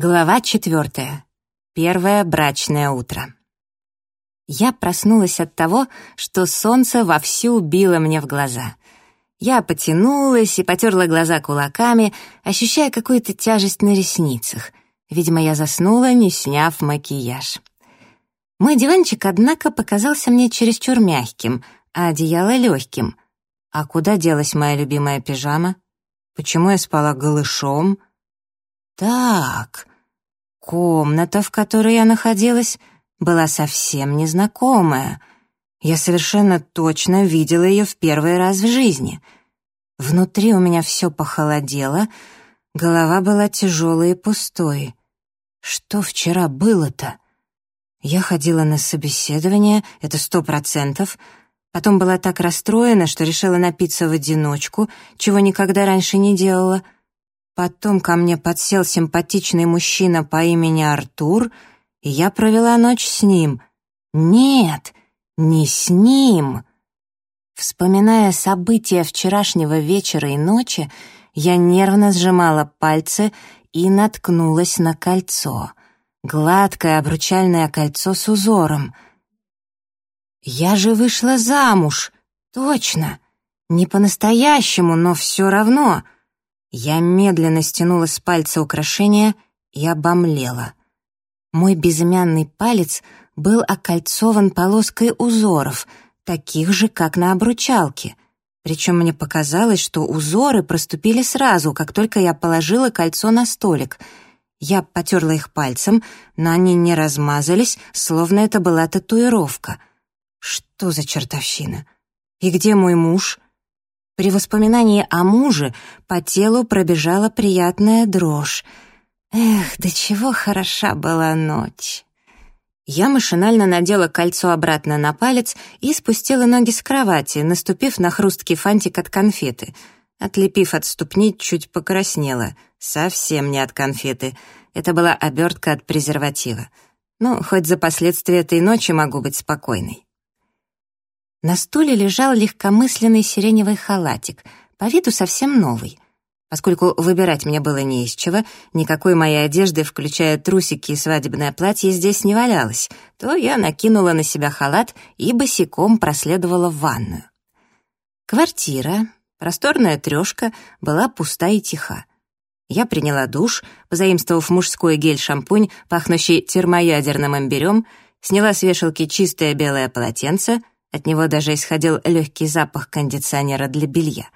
Глава четвертая. Первое брачное утро. Я проснулась от того, что солнце вовсю било мне в глаза. Я потянулась и потерла глаза кулаками, ощущая какую-то тяжесть на ресницах. Видимо, я заснула, не сняв макияж. Мой диванчик, однако, показался мне чересчур мягким, а одеяло легким. А куда делась моя любимая пижама? Почему я спала голышом? Так, комната, в которой я находилась, была совсем незнакомая. Я совершенно точно видела ее в первый раз в жизни. Внутри у меня все похолодело, голова была тяжелой и пустой. Что вчера было-то? Я ходила на собеседование, это сто процентов, потом была так расстроена, что решила напиться в одиночку, чего никогда раньше не делала — Потом ко мне подсел симпатичный мужчина по имени Артур, и я провела ночь с ним. Нет, не с ним. Вспоминая события вчерашнего вечера и ночи, я нервно сжимала пальцы и наткнулась на кольцо. Гладкое обручальное кольцо с узором. Я же вышла замуж, точно. Не по-настоящему, но все равно — я медленно стянула с пальца украшения и обомлела. Мой безымянный палец был окольцован полоской узоров, таких же, как на обручалке. Причем мне показалось, что узоры проступили сразу, как только я положила кольцо на столик. Я потерла их пальцем, но они не размазались, словно это была татуировка. Что за чертовщина? И где мой муж? При воспоминании о муже по телу пробежала приятная дрожь. Эх, до чего хороша была ночь. Я машинально надела кольцо обратно на палец и спустила ноги с кровати, наступив на хрусткий фантик от конфеты. Отлепив от ступни, чуть покраснела. Совсем не от конфеты. Это была обертка от презерватива. Ну, хоть за последствия этой ночи могу быть спокойной. На стуле лежал легкомысленный сиреневый халатик, по виду совсем новый. Поскольку выбирать мне было не из чего, никакой моей одежды, включая трусики и свадебное платье, здесь не валялось, то я накинула на себя халат и босиком проследовала в ванную. Квартира, просторная трешка, была пуста и тиха. Я приняла душ, позаимствовав мужской гель-шампунь, пахнущий термоядерным имбирем, сняла с вешалки чистое белое полотенце — от него даже исходил легкий запах кондиционера для белья.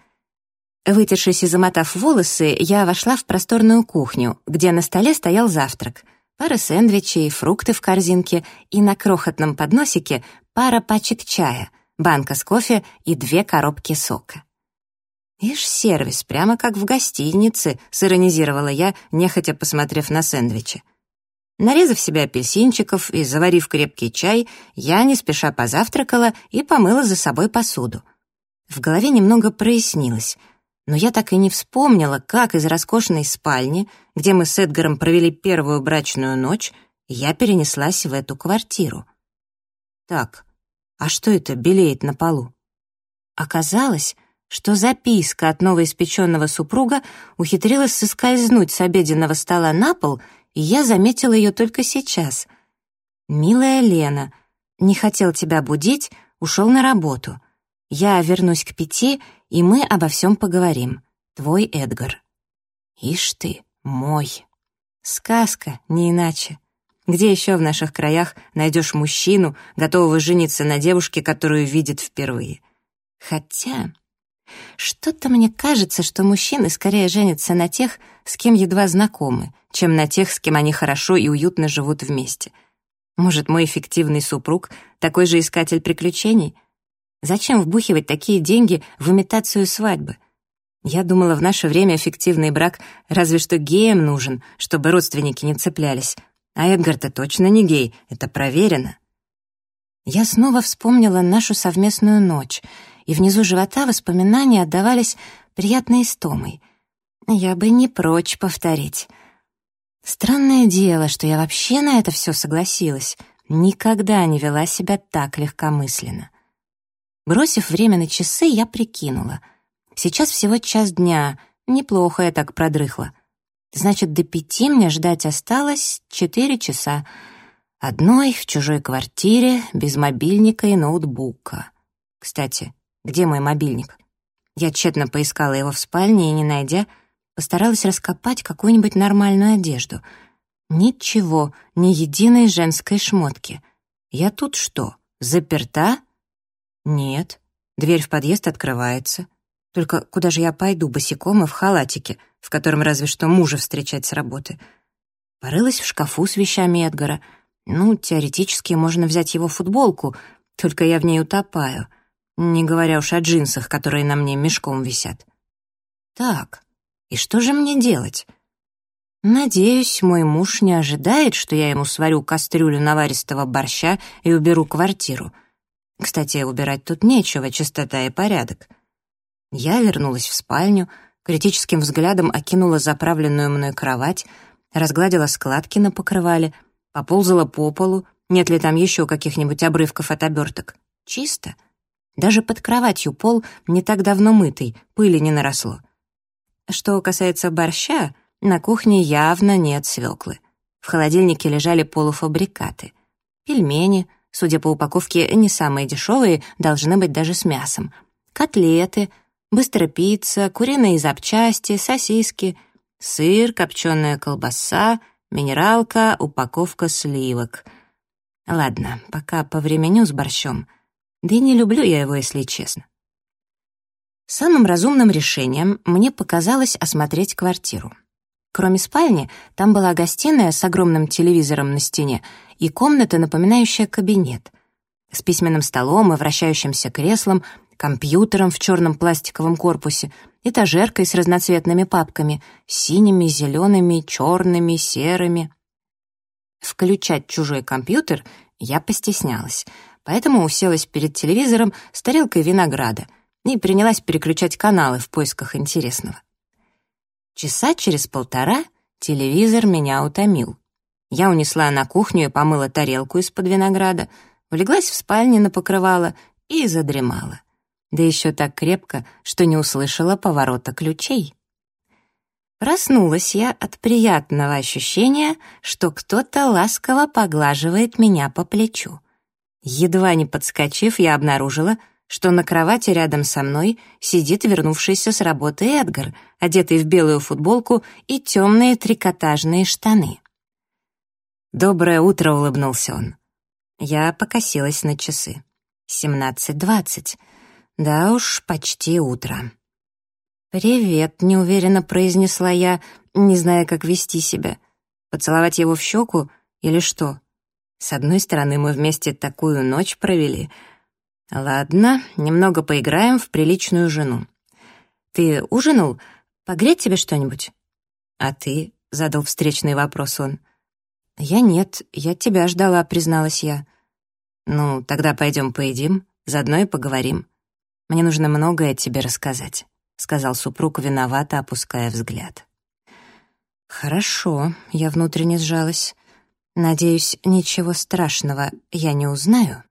Вытершись и замотав волосы, я вошла в просторную кухню, где на столе стоял завтрак. Пара сэндвичей, фрукты в корзинке и на крохотном подносике пара пачек чая, банка с кофе и две коробки сока. «Ишь, сервис, прямо как в гостинице», — сиронизировала я, нехотя посмотрев на сэндвичи. Нарезав себе апельсинчиков и заварив крепкий чай, я не спеша позавтракала и помыла за собой посуду. В голове немного прояснилось, но я так и не вспомнила, как из роскошной спальни, где мы с Эдгаром провели первую брачную ночь, я перенеслась в эту квартиру. Так, а что это белеет на полу? Оказалось, что записка от новоиспеченного супруга ухитрилась соскользнуть с обеденного стола на пол — и я заметила ее только сейчас. «Милая Лена, не хотел тебя будить, ушел на работу. Я вернусь к пяти, и мы обо всем поговорим. Твой Эдгар». «Ишь ты, мой». Сказка, не иначе. Где еще в наших краях найдешь мужчину, готового жениться на девушке, которую видит впервые? Хотя... Что-то мне кажется, что мужчины скорее женятся на тех, с кем едва знакомы, чем на тех, с кем они хорошо и уютно живут вместе. Может, мой эффективный супруг такой же искатель приключений? Зачем вбухивать такие деньги в имитацию свадьбы? Я думала, в наше время эффективный брак разве что геям нужен, чтобы родственники не цеплялись. А Эдгар-то точно не гей, это проверено. Я снова вспомнила нашу совместную ночь, и внизу живота воспоминания отдавались приятной истомой. Я бы не прочь повторить. Странное дело, что я вообще на это все согласилась. Никогда не вела себя так легкомысленно. Бросив время на часы, я прикинула. Сейчас всего час дня. Неплохо я так продрыхла. Значит, до пяти мне ждать осталось четыре часа. Одной в чужой квартире, без мобильника и ноутбука. Кстати, где мой мобильник? Я тщетно поискала его в спальне и, не найдя, постаралась раскопать какую-нибудь нормальную одежду. Ничего, ни единой женской шмотки. Я тут что, заперта? Нет. Дверь в подъезд открывается. Только куда же я пойду босиком и в халатике, в котором разве что мужа встречать с работы? Порылась в шкафу с вещами Эдгара. Ну, теоретически можно взять его футболку, только я в ней утопаю, не говоря уж о джинсах, которые на мне мешком висят. Так, и что же мне делать? Надеюсь, мой муж не ожидает, что я ему сварю кастрюлю наваристого борща и уберу квартиру. Кстати, убирать тут нечего, чистота и порядок. Я вернулась в спальню, критическим взглядом окинула заправленную мной кровать, разгладила складки на покрывале, поползала по полу, нет ли там еще каких-нибудь обрывков от оберток. Чисто. Даже под кроватью пол не так давно мытый, пыли не наросло. Что касается борща, на кухне явно нет свеклы. В холодильнике лежали полуфабрикаты. Пельмени, судя по упаковке, не самые дешевые, должны быть даже с мясом. Котлеты — быстрая пицца, куриные запчасти, сосиски, сыр, копченая колбаса, минералка, упаковка сливок. Ладно, пока повременю с борщом. Да и не люблю я его, если честно. Самым разумным решением мне показалось осмотреть квартиру. Кроме спальни, там была гостиная с огромным телевизором на стене и комната, напоминающая кабинет, с письменным столом и вращающимся креслом, компьютером в черном пластиковом корпусе, этажеркой с разноцветными папками, синими, зелеными, черными, серыми. Включать чужой компьютер я постеснялась, поэтому уселась перед телевизором с тарелкой винограда и принялась переключать каналы в поисках интересного. Часа через полтора телевизор меня утомил. Я унесла на кухню и помыла тарелку из-под винограда, улеглась в спальне на покрывало и задремала да еще так крепко, что не услышала поворота ключей. Проснулась я от приятного ощущения, что кто-то ласково поглаживает меня по плечу. Едва не подскочив, я обнаружила, что на кровати рядом со мной сидит вернувшийся с работы Эдгар, одетый в белую футболку и темные трикотажные штаны. «Доброе утро», — улыбнулся он. Я покосилась на часы. «Семнадцать двадцать». Да уж, почти утро. «Привет», — неуверенно произнесла я, не зная, как вести себя. Поцеловать его в щеку или что? С одной стороны, мы вместе такую ночь провели. Ладно, немного поиграем в приличную жену. Ты ужинал? Погреть тебе что-нибудь? А ты? — задал встречный вопрос он. Я нет, я тебя ждала, призналась я. Ну, тогда пойдем поедим, заодно и поговорим. Мне нужно многое тебе рассказать», — сказал супруг, виновато опуская взгляд. «Хорошо», — я внутренне сжалась. «Надеюсь, ничего страшного я не узнаю?»